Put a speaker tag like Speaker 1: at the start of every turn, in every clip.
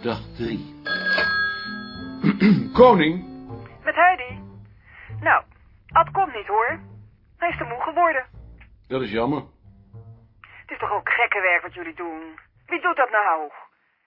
Speaker 1: drie. Koning?
Speaker 2: Met Heidi. Nou, Ad komt niet hoor. Hij is te moe geworden.
Speaker 1: Dat is jammer.
Speaker 2: Het is toch ook gekke werk wat jullie doen. Wie doet dat nou?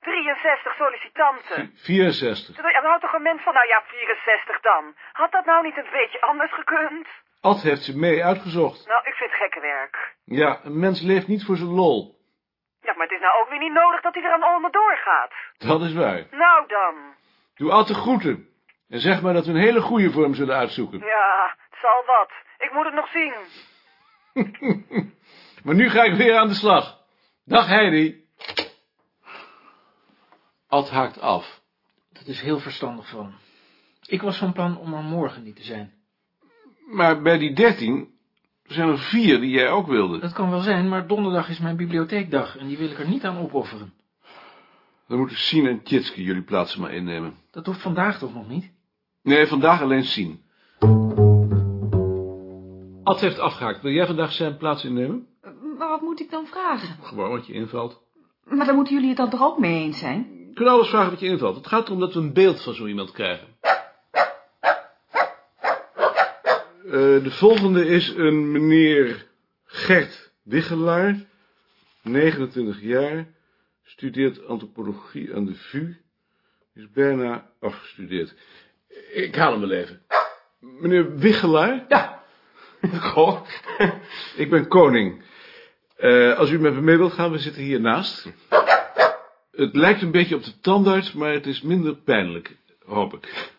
Speaker 2: 63 sollicitanten.
Speaker 1: 64.
Speaker 2: Er houdt toch een mens van, nou ja, 64 dan. Had dat nou niet een beetje anders gekund?
Speaker 1: Ad heeft ze mee uitgezocht.
Speaker 2: Nou, ik vind het gekke werk.
Speaker 1: Ja, een mens leeft niet voor zijn lol.
Speaker 2: Ja, maar het is nou ook weer niet nodig dat hij er aan allemaal doorgaat.
Speaker 1: Dat is waar.
Speaker 2: Nou dan.
Speaker 1: Doe de groeten. En zeg maar dat we een hele goede voor hem zullen uitzoeken.
Speaker 2: Ja, het zal wat. Ik moet het nog zien.
Speaker 1: maar nu ga ik weer aan de slag. Dag Heidi. Ad haakt af.
Speaker 3: Dat is heel verstandig van. Ik was van plan om er morgen niet te zijn.
Speaker 1: Maar bij die dertien zijn er vier die jij ook wilde.
Speaker 3: Dat kan wel zijn, maar donderdag is mijn bibliotheekdag en die wil ik er niet aan opofferen.
Speaker 1: Dan moeten Sien en Tjitske jullie plaatsen maar innemen.
Speaker 3: Dat hoeft vandaag toch nog niet?
Speaker 1: Nee, vandaag alleen Sien. Ad heeft afgehaakt. Wil jij vandaag zijn plaats innemen?
Speaker 4: Maar wat moet ik dan vragen?
Speaker 1: Gewoon wat je invalt.
Speaker 4: Maar dan moeten jullie het dan toch ook mee eens zijn?
Speaker 1: Kunt alles vragen wat je invalt. Het gaat erom dat we een beeld van zo iemand krijgen. Uh, de volgende is een meneer Gert Wiggelaar, 29 jaar, studeert antropologie aan de VU, is bijna afgestudeerd. Ik haal hem wel even. Meneer Wiggelaar?
Speaker 5: Ja. Goh.
Speaker 1: Ik ben koning. Uh, als u met me mee wilt gaan, we zitten hiernaast. Het lijkt een beetje op de tandarts, maar het is minder pijnlijk, hoop ik.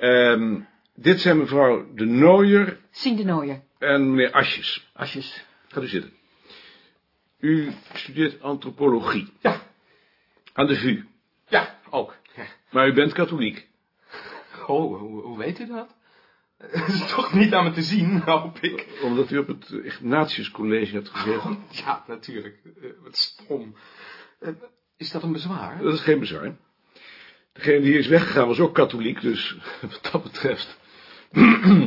Speaker 1: um, dit zijn mevrouw De Nooier.
Speaker 4: Sien De Nooier.
Speaker 1: En meneer Asjes.
Speaker 3: Asjes.
Speaker 1: Gaat u zitten. U studeert antropologie.
Speaker 5: Ja.
Speaker 1: Aan de VU.
Speaker 5: Ja, ook. Ja.
Speaker 1: Maar u bent katholiek.
Speaker 5: Oh, hoe, hoe weet u dat? Het is toch niet aan me te zien, hoop ik.
Speaker 1: Omdat u op het Ignatius College hebt gezeten.
Speaker 5: Oh, ja, natuurlijk. Uh, wat stom. Uh, is dat een bezwaar?
Speaker 1: Dat is geen bezwaar. Degene die is weggegaan was ook katholiek, dus wat dat betreft...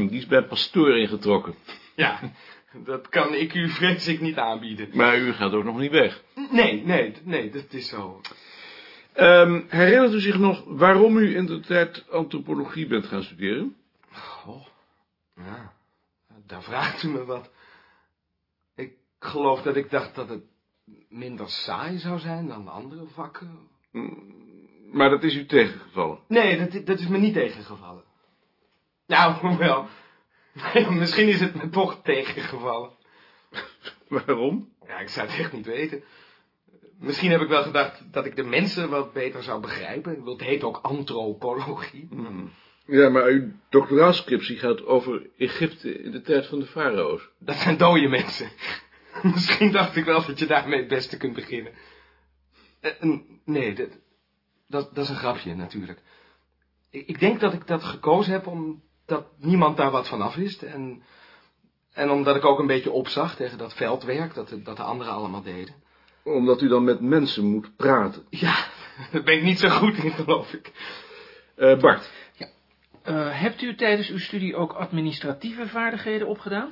Speaker 1: die is bij pastoor ingetrokken.
Speaker 5: Ja, dat kan ik u vrees ik niet aanbieden.
Speaker 1: Maar u gaat ook nog niet weg.
Speaker 5: Nee, nee, nee, dat is zo.
Speaker 1: Um, herinnert u zich nog waarom u in de tijd antropologie bent gaan studeren?
Speaker 5: Oh, ja, daar vraagt u me wat. Ik geloof dat ik dacht dat het minder saai zou zijn dan andere vakken.
Speaker 1: Maar dat is u tegengevallen?
Speaker 5: Nee, dat, dat is me niet tegengevallen. Nou, hoewel. Misschien is het me toch tegengevallen.
Speaker 1: Waarom?
Speaker 5: Ja, ik zou het echt niet weten. Misschien heb ik wel gedacht dat ik de mensen wat beter zou begrijpen. Het heet ook antropologie.
Speaker 1: Hmm. Ja, maar uw doctoraalscriptie gaat over Egypte in de tijd van de farao's.
Speaker 5: Dat zijn dode mensen. Misschien dacht ik wel dat je daarmee het beste kunt beginnen. Uh, nee, dat, dat, dat is een grapje natuurlijk. Ik, ik denk dat ik dat gekozen heb omdat niemand daar wat van af wist. En, en omdat ik ook een beetje opzag tegen dat veldwerk dat de, dat de anderen allemaal deden.
Speaker 1: Omdat u dan met mensen moet praten.
Speaker 5: Ja, daar ben ik niet zo goed in, geloof ik.
Speaker 1: Uh, Bart.
Speaker 3: Ja. Uh, hebt u tijdens uw studie ook administratieve vaardigheden opgedaan?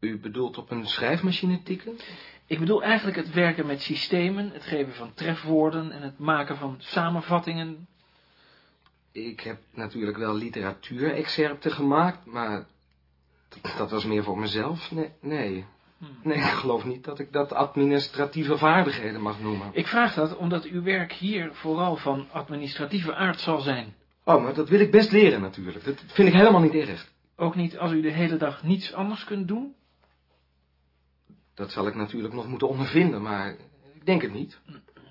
Speaker 5: U bedoelt op een schrijfmachine tikken?
Speaker 3: Ik bedoel eigenlijk het werken met systemen, het geven van trefwoorden en het maken van samenvattingen.
Speaker 5: Ik heb natuurlijk wel literatuurexcerpten gemaakt, maar dat, was meer voor mezelf. Nee, nee.
Speaker 3: Hmm.
Speaker 5: Nee, ik geloof niet dat ik dat administratieve vaardigheden mag noemen.
Speaker 3: Ik vraag dat omdat uw werk hier vooral van administratieve aard zal zijn.
Speaker 5: Oh, maar dat wil ik best leren natuurlijk. Dat vind ik helemaal niet erg.
Speaker 3: Ook niet als u de hele dag niets anders kunt doen?
Speaker 5: Dat zal ik natuurlijk nog moeten ondervinden, maar ik denk het niet.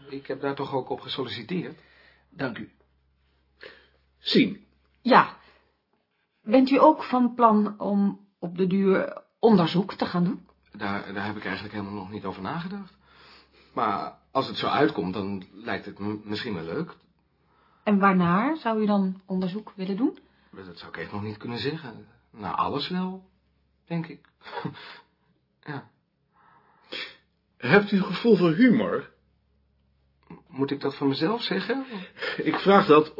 Speaker 5: Ik heb daar toch ook op gesolliciteerd.
Speaker 3: Dank u.
Speaker 1: Sien.
Speaker 4: Ja. Bent u ook van plan om op de duur onderzoek te gaan doen?
Speaker 5: Daar, daar heb ik eigenlijk helemaal nog niet over nagedacht. Maar als het zo uitkomt, dan lijkt het me misschien wel leuk.
Speaker 4: En waarnaar zou u dan onderzoek willen doen?
Speaker 5: Dat zou ik echt nog niet kunnen zeggen. Nou, alles wel, denk ik. ja.
Speaker 1: Hebt u gevoel voor humor?
Speaker 5: Moet ik dat van mezelf zeggen?
Speaker 1: Ik vraag dat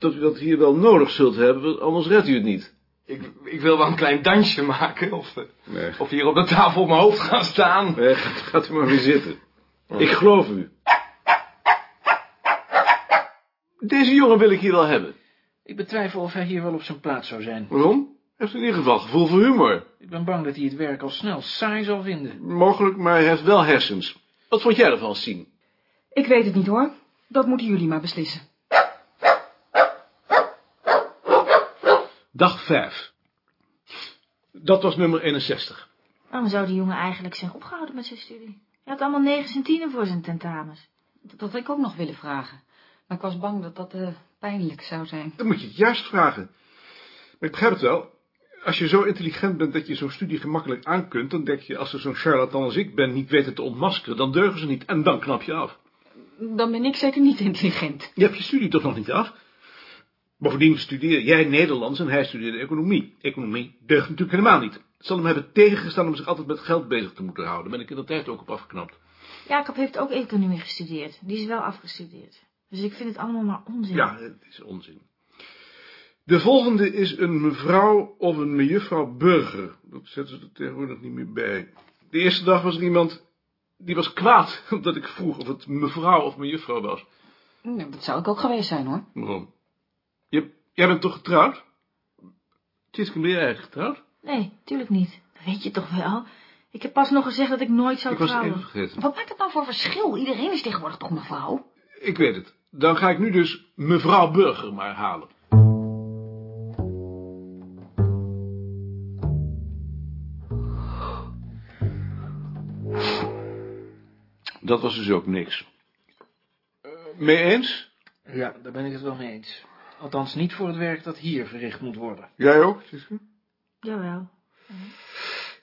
Speaker 1: omdat u dat hier wel nodig zult hebben, anders redt u het niet.
Speaker 5: Ik, ik wil wel een klein dansje maken, of,
Speaker 1: Nee.
Speaker 5: of hier op de tafel op mijn hoofd gaan staan.
Speaker 1: Nee, gaat, gaat u maar weer zitten. Ik geloof u. Deze jongen wil ik hier wel hebben.
Speaker 3: Ik betwijfel of hij hier wel op zijn plaats zou zijn.
Speaker 1: Waarom? Hij heeft in ieder geval gevoel voor humor.
Speaker 3: Ik ben bang dat hij het werk al snel saai zal vinden.
Speaker 1: Mogelijk, maar hij heeft wel hersens. Wat vond jij ervan, Sien?
Speaker 4: Ik weet het niet hoor. Dat moeten jullie maar beslissen.
Speaker 1: Dag 5. Dat was nummer 61.
Speaker 6: Waarom zou die jongen eigenlijk zijn opgehouden met zijn studie? Hij had allemaal negen en tienen voor zijn tentamens.
Speaker 4: Dat had ik ook nog willen vragen. Maar ik was bang dat dat eh, pijnlijk zou zijn.
Speaker 1: Dan moet je het juist vragen. Maar ik begrijp het wel. Als je zo intelligent bent dat je zo'n studie gemakkelijk aan kunt, dan denk je, als er zo'n charlatan als ik ben niet weten te ontmaskeren, dan deugen ze niet en dan knap je af.
Speaker 4: Dan ben ik zeker niet intelligent.
Speaker 1: Je hebt je studie toch nog niet af? Bovendien studeer jij Nederlands en hij studeerde economie. Economie deugt natuurlijk helemaal niet. Het zal hem hebben tegengestaan om zich altijd met geld bezig te moeten houden. Ben ik in de tijd ook op afgeknapt.
Speaker 6: Jacob heeft ook economie gestudeerd. Die is wel afgestudeerd. Dus ik vind het allemaal maar onzin.
Speaker 1: Ja, het is onzin. De volgende is een mevrouw of een mejuffrouw Burger. Dat zetten ze er tegenwoordig niet meer bij. De eerste dag was er iemand die was kwaad omdat ik vroeg of het mevrouw of mejuffrouw was.
Speaker 4: Nou, dat zou ik ook geweest zijn hoor.
Speaker 1: Waarom? Je, jij bent toch getrouwd? Tjitske, ben jij eigenlijk getrouwd?
Speaker 6: Nee, tuurlijk niet. Dat weet je toch wel. Ik heb pas nog gezegd dat ik nooit zou
Speaker 1: ik was het
Speaker 6: trouwen.
Speaker 1: even vergeten.
Speaker 4: Wat maakt het nou voor verschil? Iedereen is tegenwoordig toch mevrouw?
Speaker 1: Ik weet het. Dan ga ik nu dus mevrouw Burger maar halen. Dat was dus ook niks. Eh, mee eens?
Speaker 3: Ja, daar ben ik het wel mee eens. Althans niet voor het werk dat hier verricht moet worden.
Speaker 1: Jij ook, Tjitske?
Speaker 6: Jawel.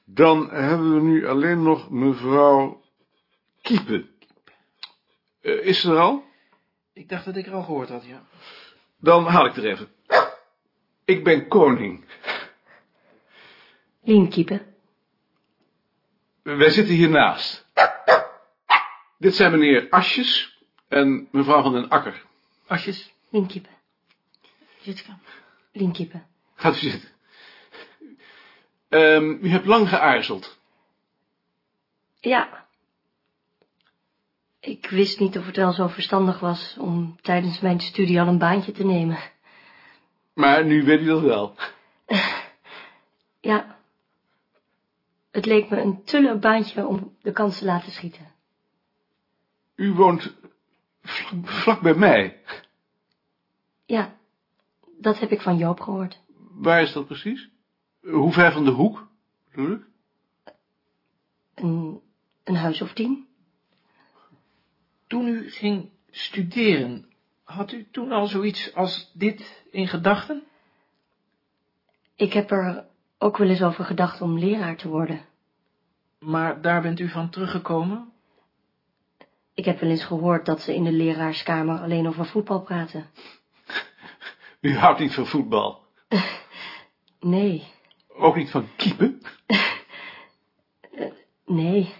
Speaker 1: Dan hebben we nu alleen nog mevrouw Kiepen. Eh, is ze er al?
Speaker 3: Ik dacht dat ik er al gehoord had, ja.
Speaker 1: Dan haal ik er even. Ik ben koning.
Speaker 7: Lienkiepen.
Speaker 1: Wij zitten hiernaast. Dit zijn meneer Asjes en mevrouw van den Akker.
Speaker 3: Asjes,
Speaker 7: Lienkiepen.
Speaker 6: Jitske.
Speaker 7: Lienkiepen.
Speaker 1: Gaat u zitten. Ehm, u hebt lang geaarzeld.
Speaker 7: Ja. Ik wist niet of het wel zo verstandig was om tijdens mijn studie al een baantje te nemen.
Speaker 1: Maar nu weet u dat wel.
Speaker 7: Ja. Het leek me een leuk baantje om de kans te laten schieten.
Speaker 1: U woont vlak, vlak bij mij.
Speaker 7: Ja, dat heb ik van Joop gehoord.
Speaker 1: Waar is dat precies? Hoe ver van de hoek, bedoel ik?
Speaker 7: Een, een huis of tien?
Speaker 3: toen u ging studeren, had u toen al zoiets als dit in gedachten?
Speaker 7: Ik heb er ook wel eens over gedacht om leraar te worden.
Speaker 3: Maar daar bent u van teruggekomen?
Speaker 7: Ik heb wel eens gehoord dat ze in de leraarskamer alleen over voetbal praten.
Speaker 1: U houdt niet van voetbal.
Speaker 7: Nee,
Speaker 1: Ook niet van keepen.
Speaker 7: nee.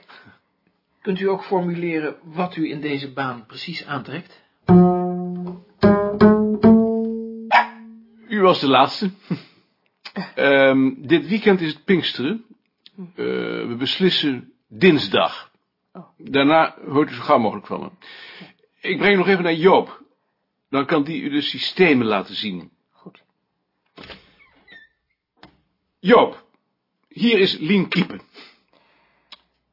Speaker 3: Kunt u ook formuleren wat u in deze baan precies aantrekt?
Speaker 1: U was de laatste. Ehm, dit weekend is het Pinksteren. Eh, we beslissen dinsdag.
Speaker 7: Oh.
Speaker 1: Daarna hoort u zo gauw mogelijk van me. Ik breng u nog even naar Joop. Dan kan die u de systemen laten zien.
Speaker 7: Goed.
Speaker 1: Joop, hier is Lien Kiepen.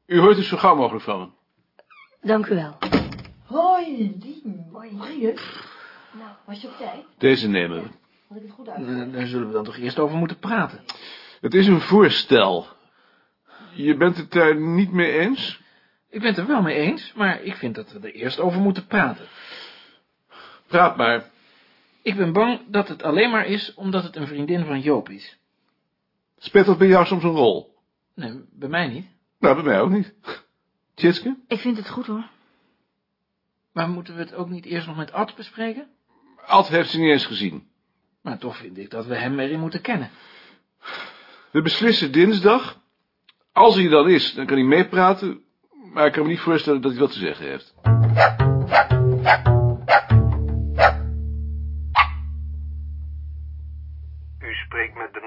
Speaker 1: U hoort dus zo gauw mogelijk van me.
Speaker 7: Dank u wel.
Speaker 6: Hoi, Lien. Hoi. Nou, was je op tijd?
Speaker 1: Deze nemen we.
Speaker 6: Had ik het goed
Speaker 3: Eh, Daar zullen we dan toch eerst over moeten praten.
Speaker 1: Het is een voorstel. Je bent het daar niet mee eens?
Speaker 3: Ik ben het er wel mee eens, maar ik vind dat we er eerst over moeten praten.
Speaker 1: Praat maar.
Speaker 3: Ik ben bang dat het alleen maar is omdat het een vriendin van Joop is.
Speaker 1: Speelt dat bij jou soms een rol?
Speaker 3: Nee, bij mij niet.
Speaker 1: Nou, bij mij ook niet. Tjitske?
Speaker 6: Ik vind het goed hoor.
Speaker 3: Maar moeten we het ook niet eerst nog met Ad bespreken?
Speaker 1: Ad heeft ze niet eens gezien.
Speaker 3: Maar toch vind ik dat we hem erin moeten kennen.
Speaker 1: We beslissen dinsdag. Als hij er dan is, dan kan hij meepraten. Maar ik kan me niet voorstellen dat hij wat te zeggen heeft.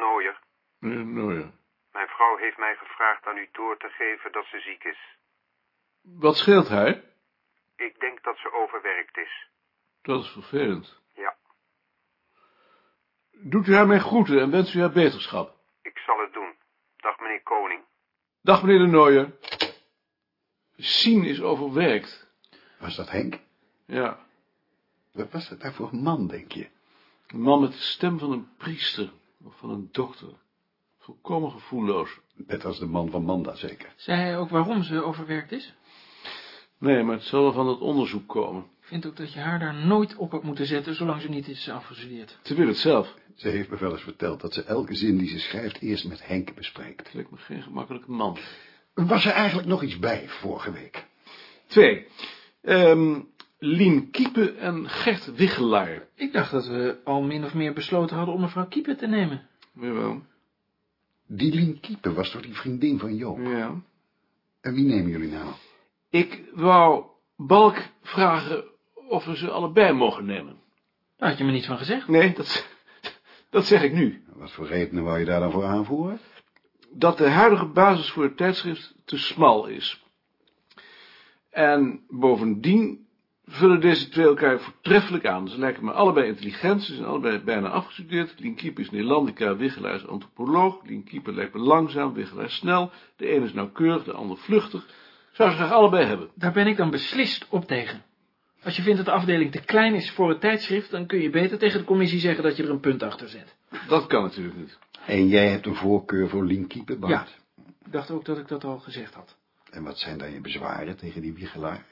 Speaker 1: Eh, Nou ja.
Speaker 8: Mijn vrouw heeft mij gevraagd aan u door te geven dat ze ziek is.
Speaker 1: Wat scheelt hij?
Speaker 8: Ik denk dat ze overwerkt is.
Speaker 1: Dat is vervelend.
Speaker 8: Ja,
Speaker 1: Doet u haar mijn groeten en wens u haar beterschap.
Speaker 8: Ik zal het doen. Dag meneer Koning.
Speaker 1: Dag, meneer de Nooier. Sien is overwerkt.
Speaker 9: Was dat Henk?
Speaker 1: Ja,
Speaker 9: Wat was dat daar voor een man, denk je?
Speaker 1: een man met de stem van een priester of van een dokter. Volkomen gevoelloos.
Speaker 9: Net als de man van Manda, zeker.
Speaker 3: Zei hij ook waarom ze overwerkt is?
Speaker 1: Nee, maar het zal wel van het onderzoek komen.
Speaker 3: Ik vind ook dat je haar daar nooit op hebt moeten zetten, zolang ze niet is afgestudeerd.
Speaker 1: Ze wil het zelf.
Speaker 9: Ze heeft me wel eens verteld dat ze elke zin die ze schrijft eerst met Henk bespreekt.
Speaker 1: Lijkt me geen gemakkelijke man.
Speaker 9: Was er eigenlijk nog iets bij vorige week?
Speaker 1: Twee. Ehm Lien Kiepe en Gert Wichelaar.
Speaker 3: Ik dacht dat we al min of meer besloten hadden om mevrouw Kieper te nemen.
Speaker 1: Jawel.
Speaker 9: Die Lien Kiepen was toch die vriendin van Joop?
Speaker 1: Ja.
Speaker 9: En wie nemen jullie nou?
Speaker 1: Ik wou Balk vragen of we ze allebei mogen nemen.
Speaker 3: Daar had je me niets van gezegd.
Speaker 1: Nee, dat, dat zeg ik nu.
Speaker 9: Wat voor redenen wou je daar dan voor aanvoeren?
Speaker 1: Dat de huidige basis voor het tijdschrift te smal is. En bovendien vullen deze twee elkaar voortreffelijk aan. Ze lijken me allebei intelligent, ze zijn allebei bijna afgestudeerd. Lien Kieper is Nederlandica, Wichelaar is antropoloog. Lien Kieper lijkt me langzaam, Wichelaar snel. De ene is nauwkeurig, de ander vluchtig. Zou ze graag allebei hebben.
Speaker 3: Daar ben ik dan beslist op tegen. Als je vindt dat de afdeling te klein is voor het tijdschrift, dan kun je beter tegen de commissie zeggen dat je er een punt achter zet.
Speaker 1: Dat kan natuurlijk niet.
Speaker 9: En jij hebt een voorkeur voor Lien Kiepen, Bart?
Speaker 3: Ja. Ik dacht ook dat ik dat al gezegd had.
Speaker 9: En wat zijn dan je bezwaren tegen die wiegelaar?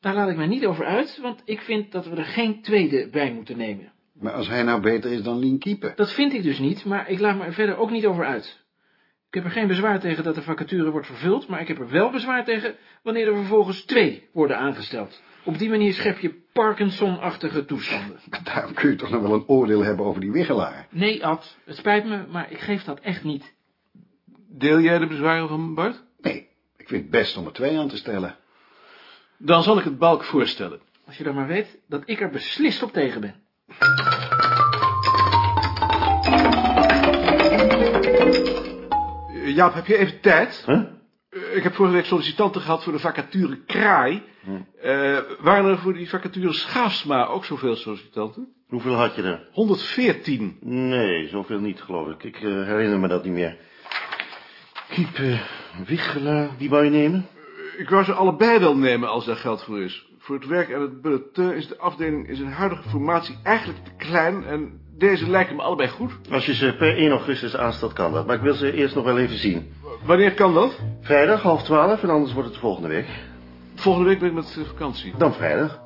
Speaker 3: Daar laat ik mij niet over uit, want ik vind dat we er geen tweede bij moeten nemen.
Speaker 9: Maar als hij nou beter is dan Lien Kiepen?
Speaker 3: Dat vind ik dus niet, maar ik laat me er verder ook niet over uit. Ik heb er geen bezwaar tegen dat de vacature wordt vervuld, maar ik heb er wel bezwaar tegen wanneer er vervolgens twee worden aangesteld. Op die manier schep je Parkinson-achtige toestanden.
Speaker 9: Daarom kun je toch nog wel een oordeel hebben over die wiegelaar.
Speaker 3: Nee, Ad, het spijt me, maar ik geef dat echt niet.
Speaker 1: Deel jij de bezwaren van Bart?
Speaker 9: Nee, ik vind het best om er twee aan te stellen.
Speaker 1: Dan zal ik het Balk voorstellen.
Speaker 3: Als je dan maar weet dat ik er beslist op tegen ben.
Speaker 1: Eh, Jaap, heb je even tijd?
Speaker 10: Huh?
Speaker 1: Eh, Ik heb vorige week sollicitanten gehad voor de vacature Kraai. Eh, waren er voor die vacature Schaafsma ook zoveel sollicitanten?
Speaker 10: Hoeveel had je er?
Speaker 1: 114.
Speaker 10: Nee, zoveel niet, geloof ik. Ik herinner me dat niet meer. Kiep, uh, Wichelaar, die wou je nemen?
Speaker 1: Ik wou ze allebei wel nemen als daar geld voor is. Voor het werk en het bulletin is de afdeling in zijn huidige formatie eigenlijk te klein... en deze lijken me allebei goed.
Speaker 10: Als je ze per 1 augustus aanstelt, kan dat. Maar ik wil ze eerst nog wel even zien.
Speaker 1: Wanneer kan dat?
Speaker 10: Vrijdag, half twaalf, en anders wordt het volgende week.
Speaker 1: Volgende week ben ik met vakantie.
Speaker 10: Dan vrijdag.